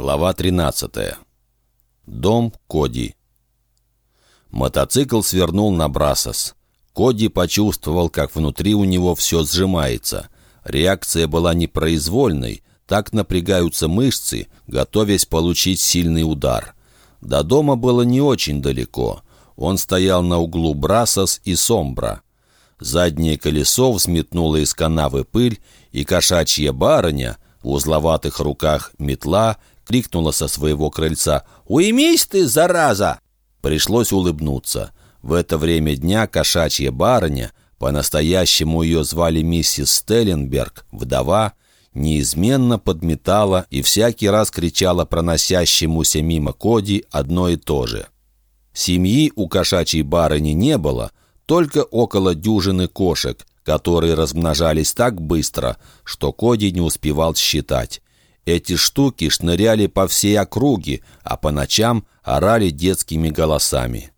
Глава 13. Дом Коди. Мотоцикл свернул на Брасос. Коди почувствовал, как внутри у него все сжимается. Реакция была непроизвольной, так напрягаются мышцы, готовясь получить сильный удар. До дома было не очень далеко. Он стоял на углу Брасос и Сомбра. Заднее колесо взметнуло из канавы пыль, и кошачья барыня, в узловатых руках метла, крикнула со своего крыльца «Уймись ты, зараза!» Пришлось улыбнуться. В это время дня кошачья барыня, по-настоящему ее звали миссис Стелленберг, вдова, неизменно подметала и всякий раз кричала проносящемуся мимо Коди одно и то же. Семьи у кошачьей барыни не было, только около дюжины кошек, которые размножались так быстро, что Коди не успевал считать. Эти штуки шныряли по всей округе, а по ночам орали детскими голосами.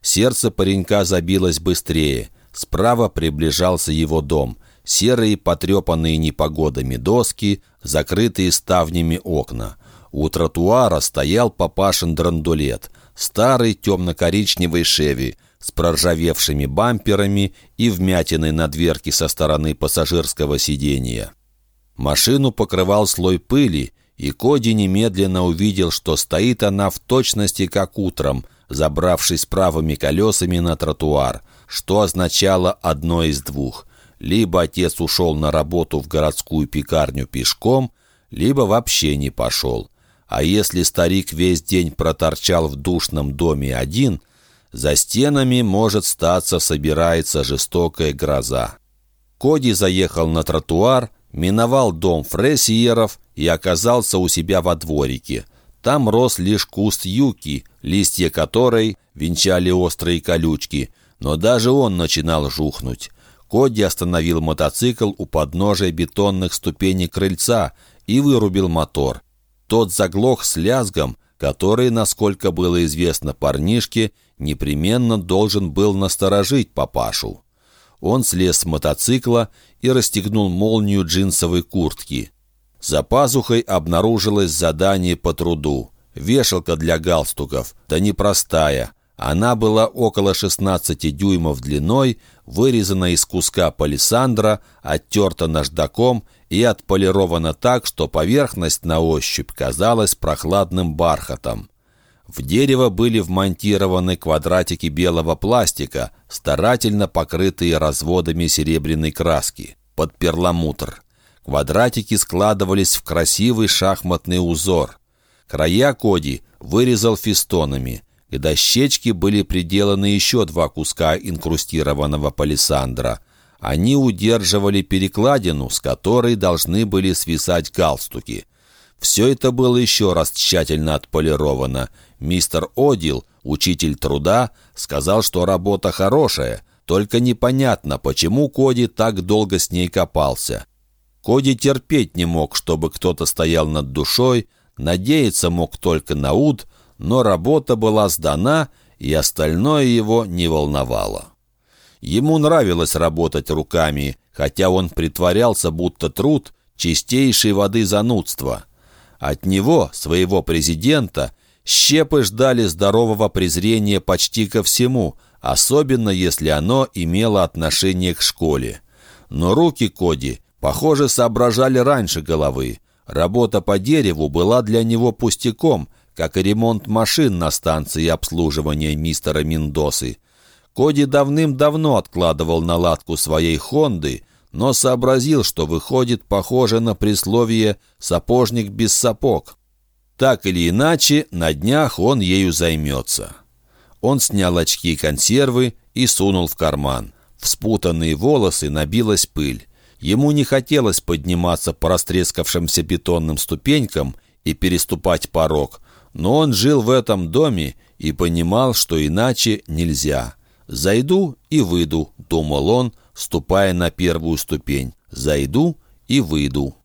Сердце паренька забилось быстрее. Справа приближался его дом. Серые, потрепанные непогодами доски, закрытые ставнями окна. У тротуара стоял папашин драндулет, старый темно-коричневый «Шеви», с проржавевшими бамперами и вмятиной на дверке со стороны пассажирского сидения. Машину покрывал слой пыли, и Коди немедленно увидел, что стоит она в точности как утром, забравшись правыми колесами на тротуар, что означало одно из двух. Либо отец ушел на работу в городскую пекарню пешком, либо вообще не пошел. А если старик весь день проторчал в душном доме один, за стенами, может статься, собирается жестокая гроза. Коди заехал на тротуар, миновал дом Фрессиеров и оказался у себя во дворике. Там рос лишь куст юки, листья которой венчали острые колючки, но даже он начинал жухнуть. Коди остановил мотоцикл у подножия бетонных ступеней крыльца и вырубил мотор. Тот заглох с лязгом, который, насколько было известно парнишке, непременно должен был насторожить папашу. Он слез с мотоцикла и расстегнул молнию джинсовой куртки. За пазухой обнаружилось задание по труду. Вешалка для галстуков, да непростая. Она была около 16 дюймов длиной, вырезана из куска палисандра, оттерта наждаком и отполирована так, что поверхность на ощупь казалась прохладным бархатом. В дерево были вмонтированы квадратики белого пластика, старательно покрытые разводами серебряной краски, под перламутр. Квадратики складывались в красивый шахматный узор. Края Коди вырезал фистонами. К дощечке были приделаны еще два куска инкрустированного палисандра. Они удерживали перекладину, с которой должны были свисать галстуки. Все это было еще раз тщательно отполировано. Мистер Одил, учитель труда, сказал, что работа хорошая, только непонятно, почему Коди так долго с ней копался. Коди терпеть не мог, чтобы кто-то стоял над душой, надеяться мог только на Уд, но работа была сдана, и остальное его не волновало. Ему нравилось работать руками, хотя он притворялся, будто труд — чистейшей воды занудства — от него, своего президента, щепы ждали здорового презрения почти ко всему, особенно если оно имело отношение к школе. Но руки Коди, похоже, соображали раньше головы. Работа по дереву была для него пустяком, как и ремонт машин на станции обслуживания мистера Миндосы. Коди давным-давно откладывал наладку своей «Хонды», но сообразил, что выходит похоже на присловие «сапожник без сапог». Так или иначе, на днях он ею займется. Он снял очки и консервы и сунул в карман. В спутанные волосы набилась пыль. Ему не хотелось подниматься по растрескавшимся бетонным ступенькам и переступать порог, но он жил в этом доме и понимал, что иначе нельзя. «Зайду и выйду», — думал он, ступая на первую ступень. «Зайду и выйду».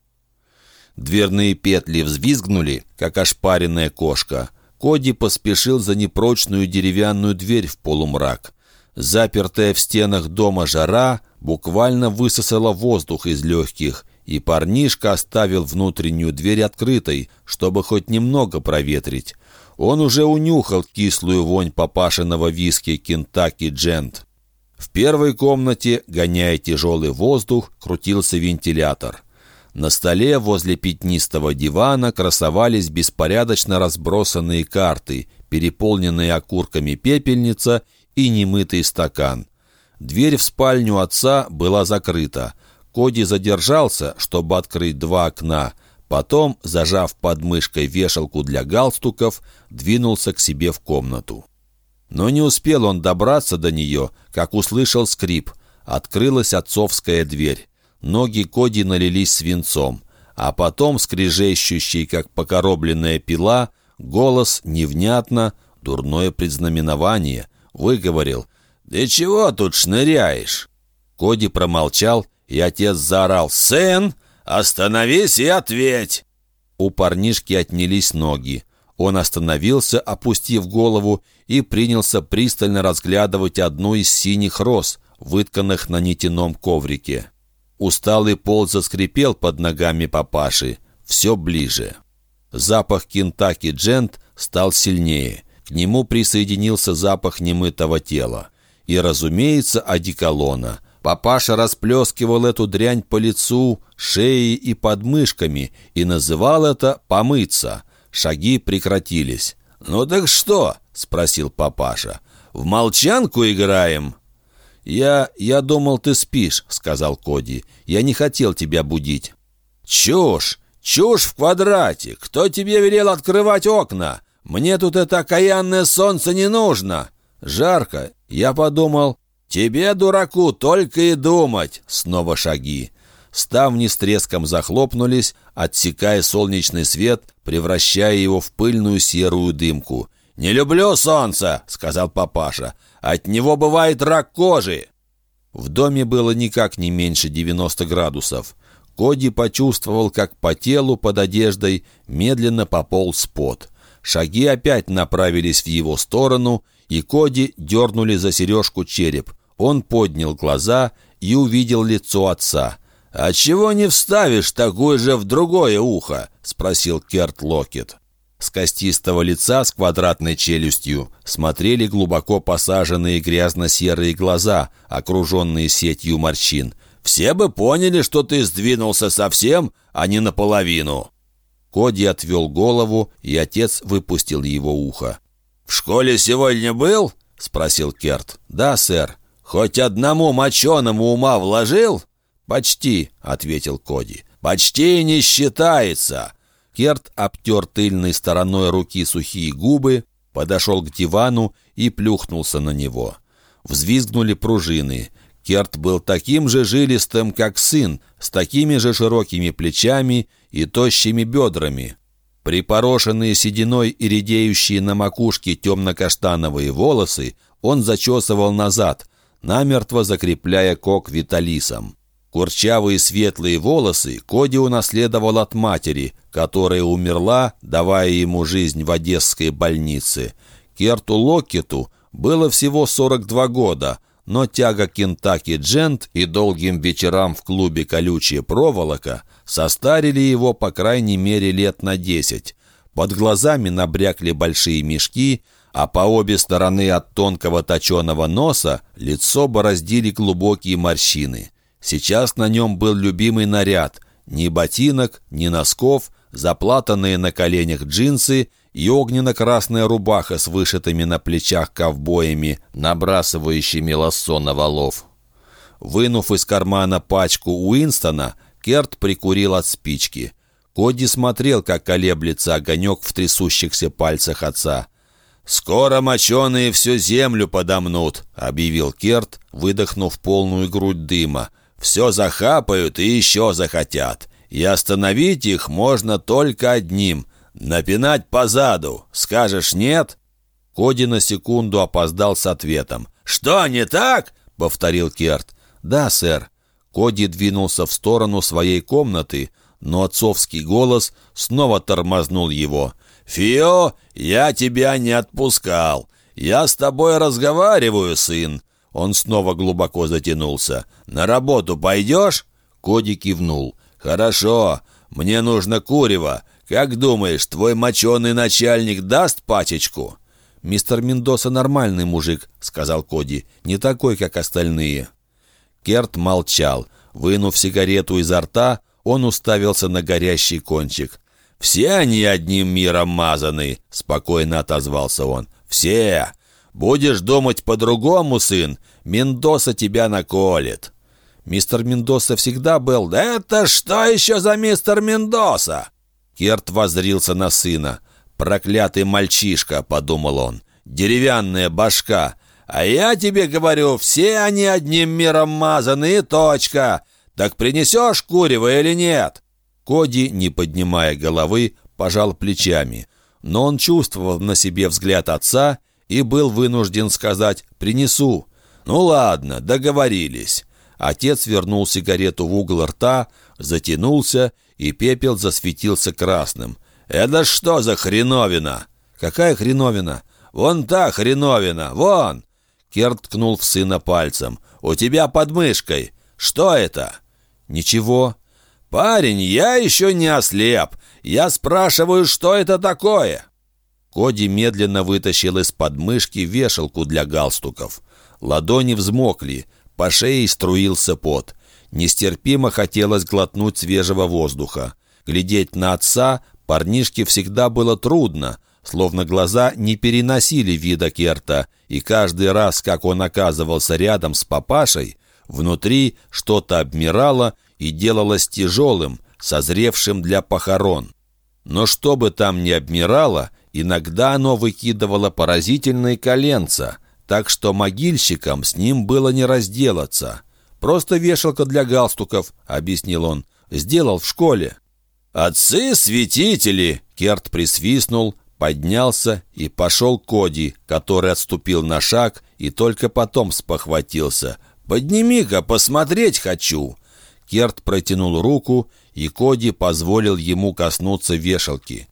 Дверные петли взвизгнули, как ошпаренная кошка. Коди поспешил за непрочную деревянную дверь в полумрак. Запертая в стенах дома жара буквально высосала воздух из легких, и парнишка оставил внутреннюю дверь открытой, чтобы хоть немного проветрить. Он уже унюхал кислую вонь папашиного виски «Кентаки Джент». В первой комнате, гоняя тяжелый воздух, крутился вентилятор. На столе возле пятнистого дивана красовались беспорядочно разбросанные карты, переполненные окурками пепельница и немытый стакан. Дверь в спальню отца была закрыта. Коди задержался, чтобы открыть два окна. Потом, зажав под мышкой вешалку для галстуков, двинулся к себе в комнату. Но не успел он добраться до нее, как услышал скрип. Открылась отцовская дверь. Ноги Коди налились свинцом. А потом, скрежещущий, как покоробленная пила, голос невнятно, дурное предзнаменование, выговорил «Ты чего тут шныряешь?» Коди промолчал, и отец заорал «Сын, остановись и ответь!» У парнишки отнялись ноги. Он остановился, опустив голову, и принялся пристально разглядывать одну из синих роз, вытканных на нитяном коврике. Усталый пол заскрипел под ногами папаши. Все ближе. Запах Кентаки Джент стал сильнее. К нему присоединился запах немытого тела. И, разумеется, одеколона. Папаша расплескивал эту дрянь по лицу, шее и подмышками и называл это «помыться». Шаги прекратились. «Ну так что?» — спросил папаша. «В молчанку играем?» «Я... я думал, ты спишь», — сказал Коди. «Я не хотел тебя будить». «Чушь! Чушь в квадрате! Кто тебе велел открывать окна? Мне тут это окаянное солнце не нужно!» «Жарко. Я подумал...» «Тебе, дураку, только и думать!» Снова шаги. Ставни с треском захлопнулись, отсекая солнечный свет, превращая его в пыльную серую дымку. «Не люблю солнце!» — сказал папаша. «От него бывает рак кожи!» В доме было никак не меньше 90 градусов. Коди почувствовал, как по телу под одеждой медленно пополз пот. Шаги опять направились в его сторону, и Коди дернули за сережку череп. Он поднял глаза и увидел лицо отца. «А чего не вставишь такое же в другое ухо?» — спросил Керт Локет. С костистого лица с квадратной челюстью смотрели глубоко посаженные грязно-серые глаза, окруженные сетью морщин. «Все бы поняли, что ты сдвинулся совсем, а не наполовину». Коди отвел голову, и отец выпустил его ухо. «В школе сегодня был?» — спросил Керт. «Да, сэр». «Хоть одному моченому ума вложил?» «Почти», — ответил Коди. «Почти не считается». Керт обтер тыльной стороной руки сухие губы, подошел к дивану и плюхнулся на него. Взвизгнули пружины. Керт был таким же жилистым, как сын, с такими же широкими плечами и тощими бедрами. Припорошенные сединой и редеющие на макушке темно-каштановые волосы он зачесывал назад, намертво закрепляя кок виталисом. Курчавые светлые волосы Коди унаследовал от матери, которая умерла, давая ему жизнь в одесской больнице. Керту Локету было всего 42 года, но тяга Кентаки Джент и долгим вечерам в клубе «Колючая проволока» состарили его по крайней мере лет на 10. Под глазами набрякли большие мешки – а по обе стороны от тонкого точеного носа лицо бороздили глубокие морщины. Сейчас на нем был любимый наряд. Ни ботинок, ни носков, заплатанные на коленях джинсы и огненно-красная рубаха с вышитыми на плечах ковбоями, набрасывающими лассо на валов. Вынув из кармана пачку Уинстона, Керт прикурил от спички. Коди смотрел, как колеблется огонек в трясущихся пальцах отца. «Скоро моченые всю землю подомнут», — объявил Керт, выдохнув полную грудь дыма. «Все захапают и еще захотят. И остановить их можно только одним — напинать позаду. Скажешь «нет»?» Коди на секунду опоздал с ответом. «Что, не так?» — повторил Керт. «Да, сэр». Коди двинулся в сторону своей комнаты, но отцовский голос снова тормознул его — «Фио, я тебя не отпускал. Я с тобой разговариваю, сын». Он снова глубоко затянулся. «На работу пойдешь?» Коди кивнул. «Хорошо, мне нужно курево. Как думаешь, твой моченый начальник даст пачечку?» «Мистер Мендоса нормальный мужик», — сказал Коди, — «не такой, как остальные». Керт молчал. Вынув сигарету изо рта, он уставился на горящий кончик. «Все они одним миром мазаны», — спокойно отозвался он. «Все! Будешь думать по-другому, сын, Мендоса тебя наколет». «Мистер Мендоса всегда был...» «Это что еще за мистер Мендоса?» Керт воззрился на сына. «Проклятый мальчишка», — подумал он. «Деревянная башка. А я тебе говорю, все они одним миром мазаны, точка. Так принесешь курево или нет?» Коди, не поднимая головы, пожал плечами. Но он чувствовал на себе взгляд отца и был вынужден сказать «принесу». «Ну ладно, договорились». Отец вернул сигарету в угол рта, затянулся, и пепел засветился красным. «Это что за хреновина?» «Какая хреновина?» «Вон та хреновина, вон!» Керт ткнул в сына пальцем. «У тебя под мышкой. Что это?» «Ничего». «Парень, я еще не ослеп. Я спрашиваю, что это такое?» Коди медленно вытащил из подмышки вешалку для галстуков. Ладони взмокли, по шее струился пот. Нестерпимо хотелось глотнуть свежего воздуха. Глядеть на отца парнишке всегда было трудно, словно глаза не переносили вида Керта, и каждый раз, как он оказывался рядом с папашей, внутри что-то обмирало и делалось тяжелым, созревшим для похорон. Но что бы там ни обмирало, иногда оно выкидывало поразительные коленца, так что могильщикам с ним было не разделаться. «Просто вешалка для галстуков», — объяснил он. «Сделал в школе». «Отцы-святители!» — Керт присвистнул, поднялся и пошел Коди, который отступил на шаг и только потом спохватился. «Подними-ка, посмотреть хочу!» Керт протянул руку, и Коди позволил ему коснуться вешалки.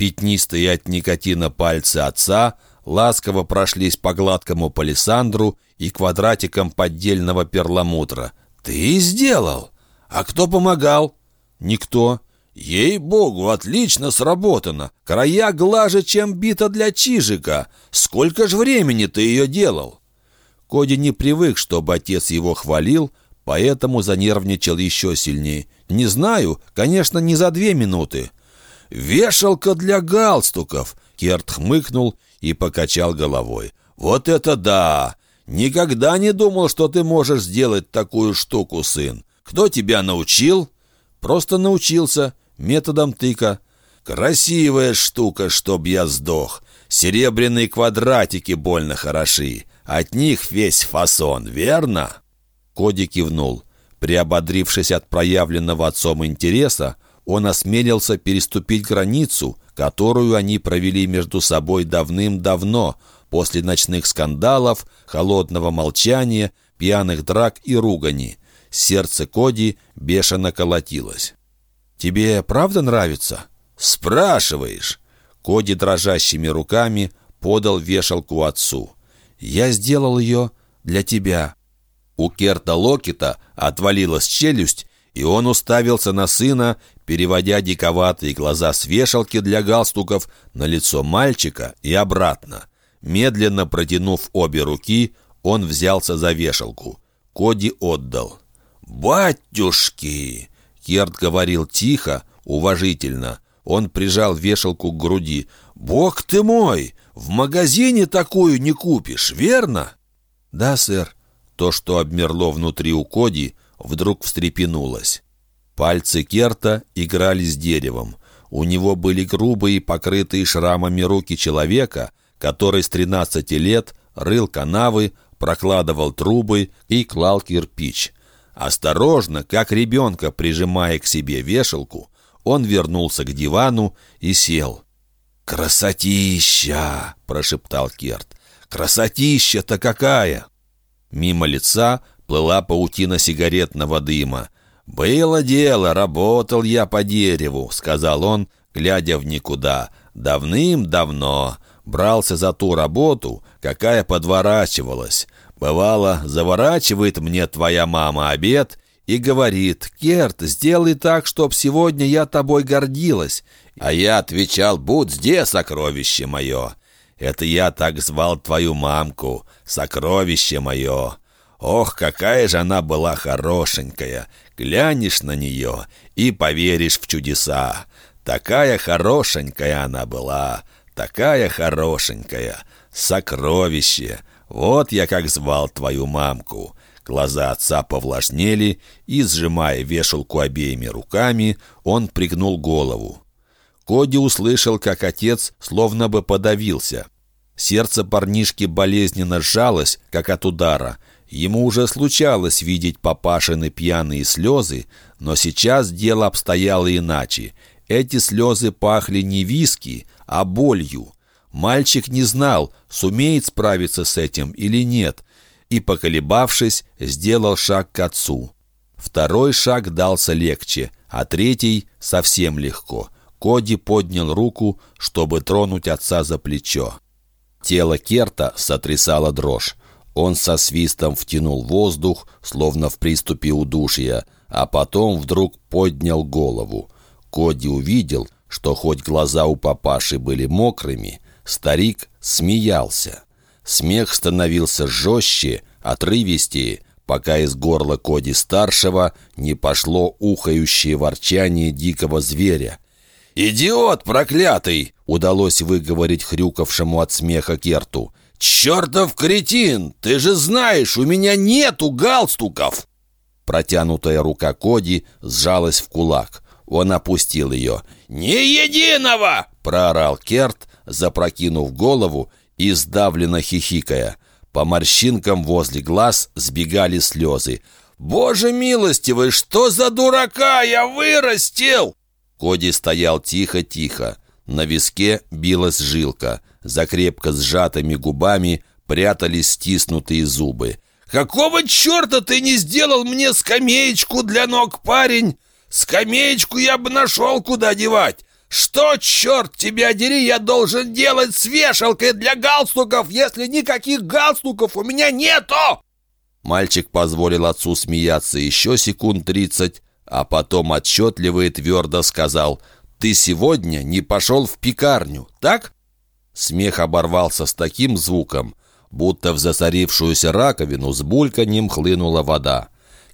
Пятнистые от никотина пальцы отца ласково прошлись по гладкому палисандру и квадратикам поддельного перламутра. «Ты сделал? А кто помогал?» «Никто». «Ей-богу, отлично сработано! Края глаже, чем бита для чижика! Сколько ж времени ты ее делал?» Коди не привык, чтобы отец его хвалил, поэтому занервничал еще сильнее. «Не знаю, конечно, не за две минуты». «Вешалка для галстуков!» Керт хмыкнул и покачал головой. «Вот это да! Никогда не думал, что ты можешь сделать такую штуку, сын. Кто тебя научил?» «Просто научился. Методом тыка». «Красивая штука, чтоб я сдох. Серебряные квадратики больно хороши. От них весь фасон, верно?» Коди кивнул. Приободрившись от проявленного отцом интереса, он осмелился переступить границу, которую они провели между собой давным-давно, после ночных скандалов, холодного молчания, пьяных драк и ругани. Сердце Коди бешено колотилось. «Тебе правда нравится?» «Спрашиваешь!» Коди дрожащими руками подал вешалку отцу. «Я сделал ее для тебя». У Керта Локета отвалилась челюсть, и он уставился на сына, переводя диковатые глаза с вешалки для галстуков на лицо мальчика и обратно. Медленно протянув обе руки, он взялся за вешалку. Коди отдал. «Батюшки!» Керт говорил тихо, уважительно. Он прижал вешалку к груди. «Бог ты мой! В магазине такую не купишь, верно?» «Да, сэр». То, что обмерло внутри у Коди, вдруг встрепенулось. Пальцы Керта играли с деревом. У него были грубые, покрытые шрамами руки человека, который с 13 лет рыл канавы, прокладывал трубы и клал кирпич. Осторожно, как ребенка, прижимая к себе вешалку, он вернулся к дивану и сел. «Красотища!» — прошептал Керт. «Красотища-то какая!» Мимо лица плыла паутина сигаретного дыма. «Было дело, работал я по дереву», — сказал он, глядя в никуда. «Давным-давно брался за ту работу, какая подворачивалась. Бывало, заворачивает мне твоя мама обед, и говорит, «Керт, сделай так, чтоб сегодня я тобой гордилась». А я отвечал, «Будь здесь, сокровище мое». Это я так звал твою мамку, сокровище мое. Ох, какая же она была хорошенькая! Глянешь на нее и поверишь в чудеса. Такая хорошенькая она была, такая хорошенькая. Сокровище! Вот я как звал твою мамку. Глаза отца повлажнели, и, сжимая вешалку обеими руками, он пригнул голову. Коди услышал, как отец словно бы подавился. Сердце парнишки болезненно сжалось, как от удара. Ему уже случалось видеть папашины пьяные слезы, но сейчас дело обстояло иначе. Эти слезы пахли не виски, а болью. Мальчик не знал, сумеет справиться с этим или нет, и, поколебавшись, сделал шаг к отцу. Второй шаг дался легче, а третий — совсем легко. Коди поднял руку, чтобы тронуть отца за плечо. Тело Керта сотрясало дрожь. Он со свистом втянул воздух, словно в приступе удушья, а потом вдруг поднял голову. Коди увидел, что хоть глаза у папаши были мокрыми, старик смеялся. Смех становился жестче, отрывистее, пока из горла Коди-старшего не пошло ухающее ворчание дикого зверя. «Идиот проклятый!» — удалось выговорить хрюкавшему от смеха Керту. «Чертов кретин! Ты же знаешь, у меня нету галстуков!» Протянутая рука Коди сжалась в кулак. Он опустил ее. «Ни единого!» — проорал Керт, запрокинув голову и сдавленно хихикая. По морщинкам возле глаз сбегали слезы. «Боже милостивый, что за дурака я вырастил!» Коди стоял тихо-тихо. На виске билась жилка. За крепко сжатыми губами прятались стиснутые зубы. «Какого черта ты не сделал мне скамеечку для ног, парень? Скамеечку я бы нашел, куда девать. Что, черт тебя дери, я должен делать с вешалкой для галстуков, если никаких галстуков у меня нету?» Мальчик позволил отцу смеяться еще секунд тридцать, а потом отчетливо и твердо сказал «Ты сегодня не пошел в пекарню, так?» Смех оборвался с таким звуком, будто в засорившуюся раковину с бульканьем хлынула вода.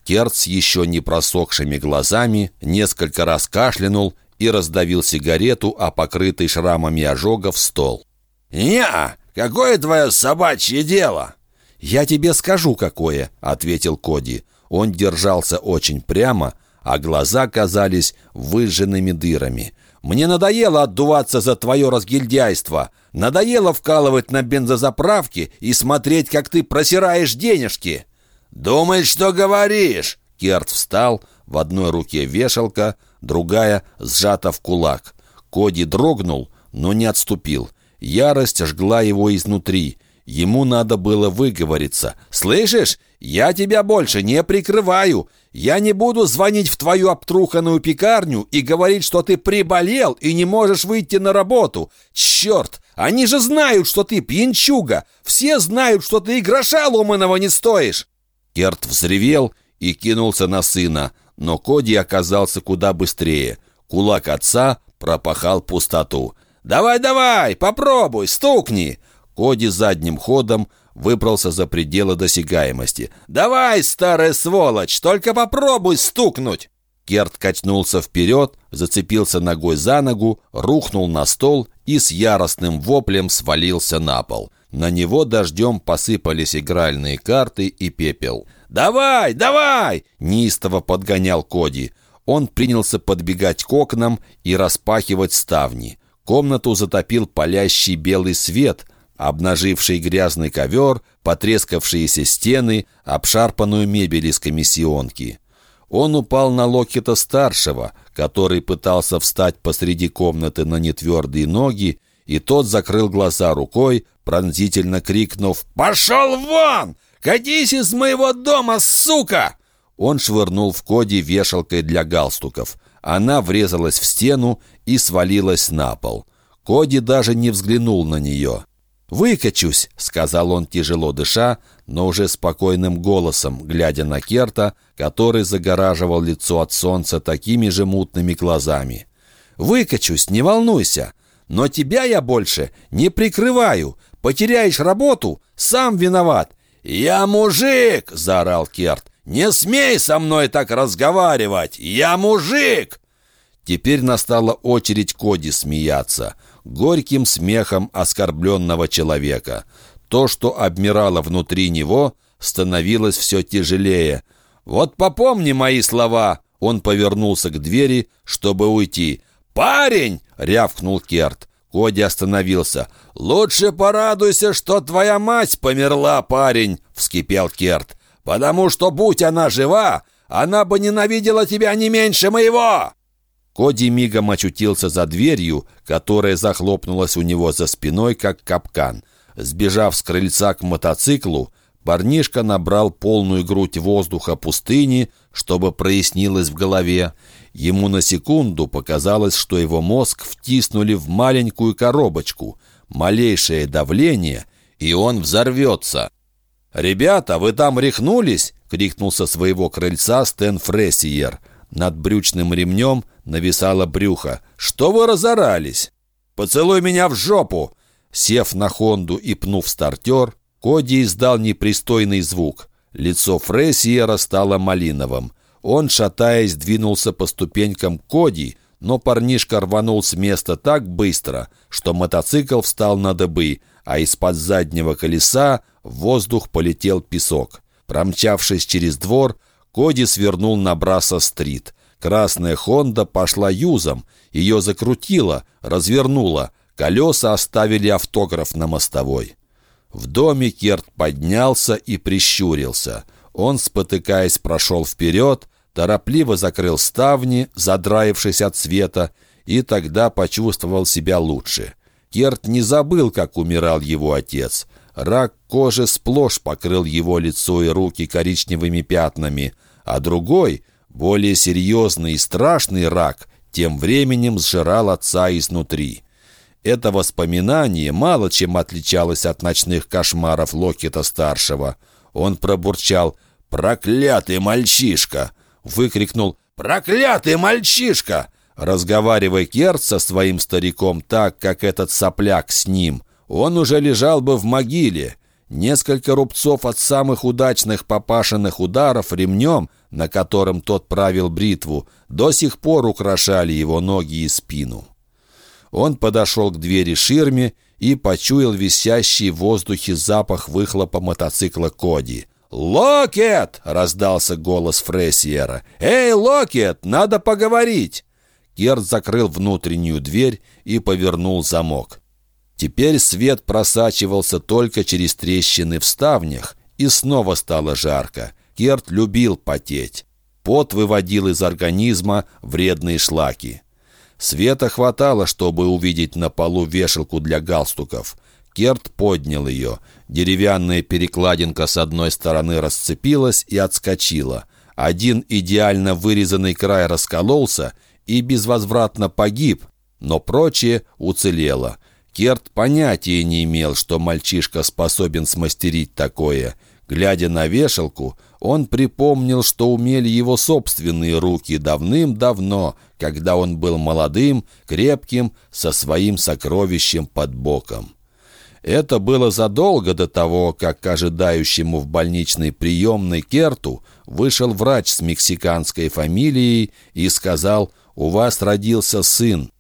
Керц еще не просохшими глазами несколько раз кашлянул и раздавил сигарету, а покрытый шрамами ожогов стол. «Не-а! Какое твое собачье дело?» «Я тебе скажу, какое», — ответил Коди. Он держался очень прямо, а глаза казались выжженными дырами. «Мне надоело отдуваться за твое разгильдяйство. Надоело вкалывать на бензозаправке и смотреть, как ты просираешь денежки». «Думай, что говоришь!» Керт встал, в одной руке вешалка, другая сжата в кулак. Коди дрогнул, но не отступил. Ярость жгла его изнутри. Ему надо было выговориться. «Слышишь? Я тебя больше не прикрываю. Я не буду звонить в твою обтруханную пекарню и говорить, что ты приболел и не можешь выйти на работу. Черт! Они же знают, что ты пьянчуга. Все знают, что ты и гроша ломаного не стоишь!» Керт взревел и кинулся на сына но Коди оказался куда быстрее. Кулак отца пропахал пустоту. «Давай, давай, попробуй, стукни!» Коди задним ходом выбрался за пределы досягаемости. «Давай, старая сволочь, только попробуй стукнуть!» Керт качнулся вперед, зацепился ногой за ногу, рухнул на стол и с яростным воплем свалился на пол. На него дождем посыпались игральные карты и пепел. «Давай, давай!» — неистово подгонял Коди. Он принялся подбегать к окнам и распахивать ставни. Комнату затопил палящий белый свет, обнаживший грязный ковер, потрескавшиеся стены, обшарпанную мебель из комиссионки. Он упал на Локета-старшего, который пытался встать посреди комнаты на нетвердые ноги, и тот закрыл глаза рукой, пронзительно крикнув «Пошел вон! «Катись из моего дома, сука!» Он швырнул в Коди вешалкой для галстуков. Она врезалась в стену и свалилась на пол. Коди даже не взглянул на нее. «Выкачусь», — сказал он, тяжело дыша, но уже спокойным голосом, глядя на Керта, который загораживал лицо от солнца такими же мутными глазами. «Выкачусь, не волнуйся, но тебя я больше не прикрываю. Потеряешь работу, сам виноват». «Я мужик!» — заорал Керт. «Не смей со мной так разговаривать! Я мужик!» Теперь настала очередь Коди смеяться. Горьким смехом оскорбленного человека. То, что обмирало внутри него, становилось все тяжелее. «Вот попомни мои слова!» Он повернулся к двери, чтобы уйти. «Парень!» — рявкнул Керт. Коди остановился. «Лучше порадуйся, что твоя мать померла, парень!» — вскипел Керт. «Потому что, будь она жива, она бы ненавидела тебя не меньше моего!» Коди мигом очутился за дверью, которая захлопнулась у него за спиной, как капкан. Сбежав с крыльца к мотоциклу, парнишка набрал полную грудь воздуха пустыни, чтобы прояснилось в голове. Ему на секунду показалось, что его мозг втиснули в маленькую коробочку. Малейшее давление, и он взорвется. «Ребята, вы там рехнулись?» — крикнул со своего крыльца Стэн Фрессиер. Над брючным ремнем нависало брюхо. «Что вы разорались? Поцелуй меня в жопу!» Сев на Хонду и пнув стартер, Коди издал непристойный звук. Лицо Фрессиера стало малиновым. Он, шатаясь, двинулся по ступенькам Коди, но парнишка рванул с места так быстро, что мотоцикл встал на дыбы, а из-под заднего колеса в воздух полетел песок. Промчавшись через двор, Коди свернул на Браса-стрит. Красная «Хонда» пошла юзом, ее закрутило, развернуло, колеса оставили автограф на мостовой. В доме Керт поднялся и прищурился. Он, спотыкаясь, прошел вперед, торопливо закрыл ставни, задраившись от света, и тогда почувствовал себя лучше. Керт не забыл, как умирал его отец. Рак кожи сплошь покрыл его лицо и руки коричневыми пятнами — а другой, более серьезный и страшный рак, тем временем сжирал отца изнутри. Это воспоминание мало чем отличалось от ночных кошмаров Локета-старшего. Он пробурчал «Проклятый мальчишка!» выкрикнул «Проклятый мальчишка!» Разговаривая Керт со своим стариком так, как этот сопляк с ним, он уже лежал бы в могиле. Несколько рубцов от самых удачных попашенных ударов ремнем, на котором тот правил бритву, до сих пор украшали его ноги и спину. Он подошел к двери ширме и почуял висящий в воздухе запах выхлопа мотоцикла Коди. «Локет!» — раздался голос Фрессиера. «Эй, Локет, надо поговорить!» Керт закрыл внутреннюю дверь и повернул замок. Теперь свет просачивался только через трещины в ставнях, и снова стало жарко. Керт любил потеть. Пот выводил из организма вредные шлаки. Света хватало, чтобы увидеть на полу вешалку для галстуков. Керт поднял ее. Деревянная перекладинка с одной стороны расцепилась и отскочила. Один идеально вырезанный край раскололся и безвозвратно погиб, но прочее уцелело. Керт понятия не имел, что мальчишка способен смастерить такое. Глядя на вешалку, он припомнил, что умели его собственные руки давным-давно, когда он был молодым, крепким, со своим сокровищем под боком. Это было задолго до того, как к ожидающему в больничной приемной Керту вышел врач с мексиканской фамилией и сказал «У вас родился сын».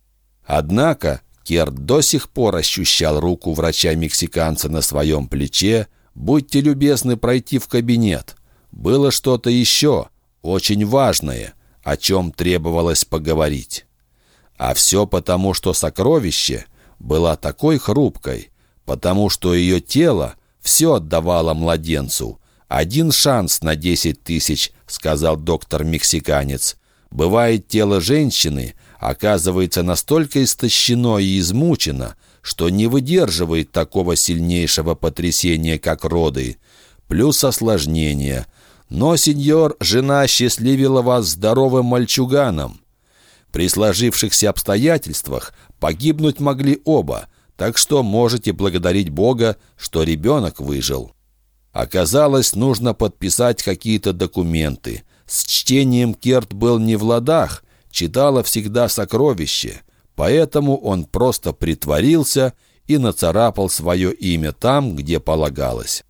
Однако Керт до сих пор ощущал руку врача-мексиканца на своем плече. «Будьте любезны пройти в кабинет». Было что-то еще, очень важное, о чем требовалось поговорить. А все потому, что сокровище была такой хрупкой, потому что ее тело все отдавало младенцу. «Один шанс на десять тысяч», — сказал доктор-мексиканец. «Бывает тело женщины, оказывается настолько истощено и измучено, что не выдерживает такого сильнейшего потрясения, как роды, плюс осложнения. Но, сеньор, жена счастливила вас здоровым мальчуганом. При сложившихся обстоятельствах погибнуть могли оба, так что можете благодарить Бога, что ребенок выжил. Оказалось, нужно подписать какие-то документы. С чтением Керт был не в ладах, читала всегда сокровище, поэтому он просто притворился и нацарапал свое имя там, где полагалось.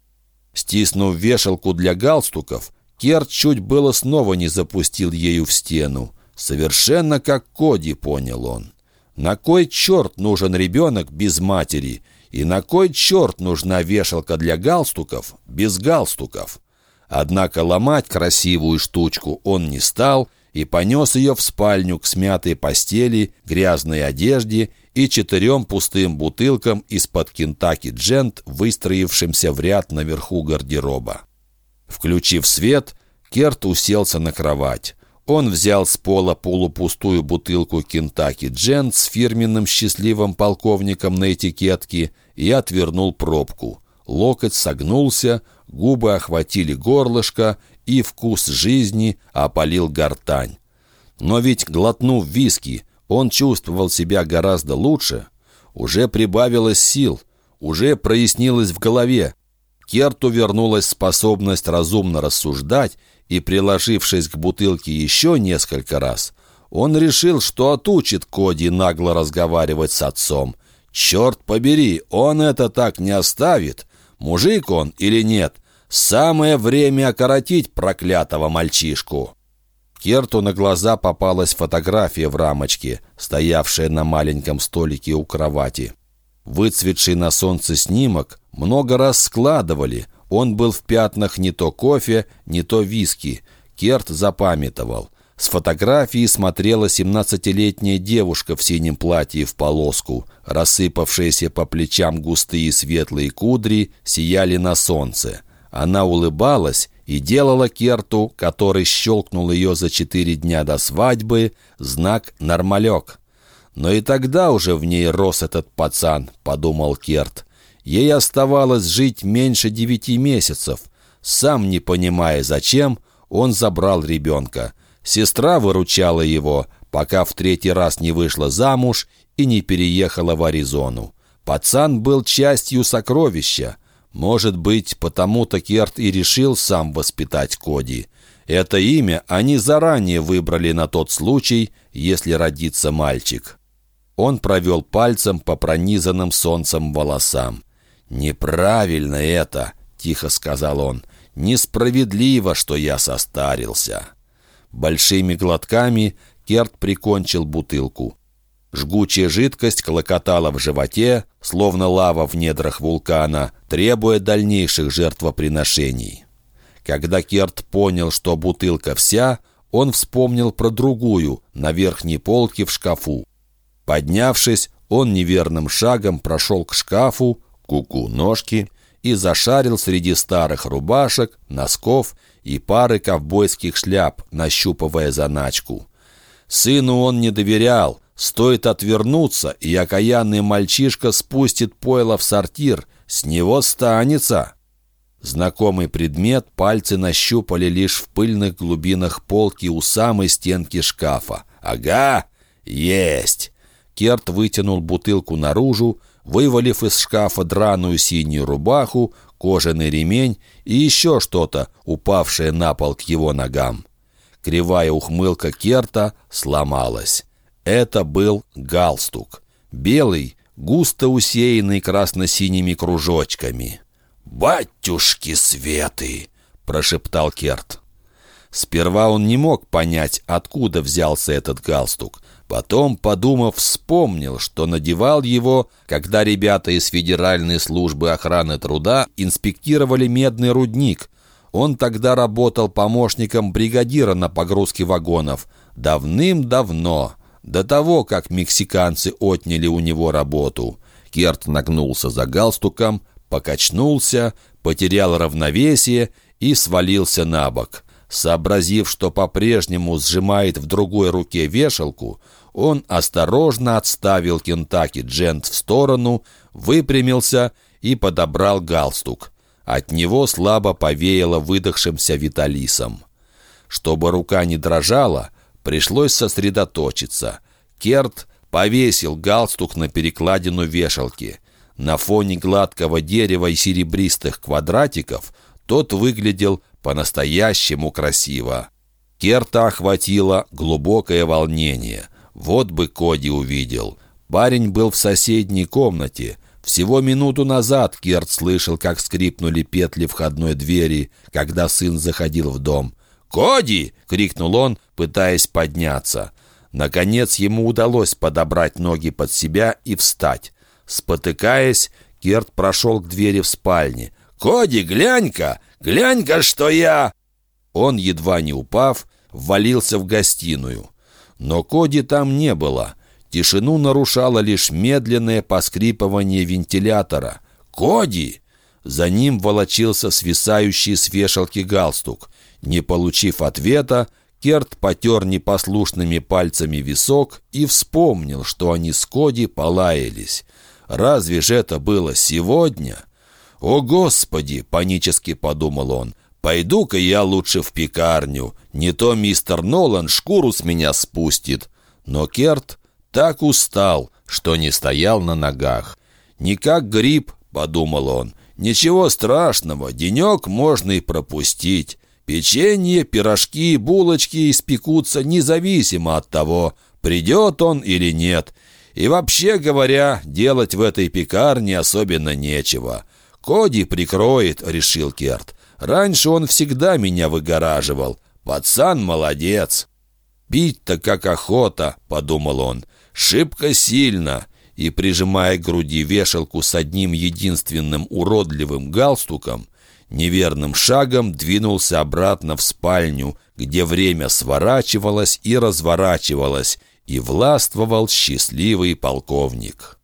Стиснув вешалку для галстуков, Керт чуть было снова не запустил ею в стену. Совершенно как Коди, понял он. На кой черт нужен ребенок без матери – и на кой черт нужна вешалка для галстуков без галстуков? Однако ломать красивую штучку он не стал и понес ее в спальню к смятой постели, грязной одежде и четырем пустым бутылкам из-под Кентаки Джент, выстроившимся в ряд наверху гардероба. Включив свет, Керт уселся на кровать. Он взял с пола полупустую бутылку Кентаки Джент с фирменным счастливым полковником на этикетке и отвернул пробку. Локоть согнулся, губы охватили горлышко, и вкус жизни опалил гортань. Но ведь, глотнув виски, он чувствовал себя гораздо лучше. Уже прибавилось сил, уже прояснилось в голове. Керту вернулась способность разумно рассуждать, и, приложившись к бутылке еще несколько раз, он решил, что отучит Коди нагло разговаривать с отцом. Черт побери, он это так не оставит. Мужик он или нет? Самое время окоротить проклятого мальчишку. Керту на глаза попалась фотография в рамочке, стоявшая на маленьком столике у кровати. Выцветший на солнце снимок много раз складывали, он был в пятнах не то кофе, не то виски. Керт запамятовал. С фотографии смотрела семнадцатилетняя девушка в синем платье в полоску. Рассыпавшиеся по плечам густые светлые кудри сияли на солнце. Она улыбалась и делала Керту, который щелкнул ее за четыре дня до свадьбы, знак «нормалек». «Но и тогда уже в ней рос этот пацан», — подумал Керт. Ей оставалось жить меньше девяти месяцев. Сам не понимая зачем, он забрал ребенка. Сестра выручала его, пока в третий раз не вышла замуж и не переехала в Аризону. Пацан был частью сокровища. Может быть, потому-то Керт и решил сам воспитать Коди. Это имя они заранее выбрали на тот случай, если родится мальчик. Он провел пальцем по пронизанным солнцем волосам. «Неправильно это», — тихо сказал он. «Несправедливо, что я состарился». Большими глотками Керт прикончил бутылку. Жгучая жидкость клокотала в животе, словно лава в недрах вулкана, требуя дальнейших жертвоприношений. Когда Керт понял, что бутылка вся, он вспомнил про другую, на верхней полке в шкафу. Поднявшись, он неверным шагом прошел к шкафу, куку ножки и зашарил среди старых рубашек, носков и пары ковбойских шляп, нащупывая заначку. Сыну он не доверял. Стоит отвернуться, и окаянный мальчишка спустит пойло в сортир. С него станется. Знакомый предмет пальцы нащупали лишь в пыльных глубинах полки у самой стенки шкафа. «Ага, есть!» Керт вытянул бутылку наружу, вывалив из шкафа драную синюю рубаху, кожаный ремень и еще что-то, упавшее на пол к его ногам. Кривая ухмылка Керта сломалась. Это был галстук. Белый, густо усеянный красно-синими кружочками. «Батюшки светы!» — прошептал Керт. Сперва он не мог понять, откуда взялся этот галстук. Потом, подумав, вспомнил, что надевал его, когда ребята из Федеральной службы охраны труда инспектировали медный рудник. Он тогда работал помощником бригадира на погрузке вагонов. Давным-давно, до того, как мексиканцы отняли у него работу. Керт нагнулся за галстуком, покачнулся, потерял равновесие и свалился на бок. Сообразив, что по-прежнему сжимает в другой руке вешалку, он осторожно отставил Кентаки Джент в сторону, выпрямился и подобрал галстук. От него слабо повеяло выдохшимся Виталисом. Чтобы рука не дрожала, пришлось сосредоточиться. Керт повесил галстук на перекладину вешалки. На фоне гладкого дерева и серебристых квадратиков тот выглядел по-настоящему красиво. Керта охватило глубокое волнение. Вот бы Коди увидел. Парень был в соседней комнате. Всего минуту назад Керт слышал, как скрипнули петли входной двери, когда сын заходил в дом. «Коди!» — крикнул он, пытаясь подняться. Наконец ему удалось подобрать ноги под себя и встать. Спотыкаясь, Керт прошел к двери в спальне. «Коди, глянь-ка! Глянь-ка, что я...» Он, едва не упав, ввалился в гостиную. Но Коди там не было. Тишину нарушало лишь медленное поскрипывание вентилятора. «Коди!» За ним волочился свисающий с вешалки галстук. Не получив ответа, Керт потер непослушными пальцами висок и вспомнил, что они с Коди полаялись. Разве же это было сегодня? «О, Господи!» — панически подумал он. «Пойду-ка я лучше в пекарню. Не то мистер Нолан шкуру с меня спустит». Но Керт так устал, что не стоял на ногах. «Не как грипп», — подумал он. «Ничего страшного, денек можно и пропустить. Печенье, пирожки, булочки испекутся независимо от того, придет он или нет. И вообще говоря, делать в этой пекарне особенно нечего. «Коди прикроет», — решил Керт. «Раньше он всегда меня выгораживал. Пацан молодец». «Пить-то как охота», — подумал он. «Шибко сильно». И, прижимая к груди вешалку с одним единственным уродливым галстуком, неверным шагом двинулся обратно в спальню, где время сворачивалось и разворачивалось, и властвовал счастливый полковник.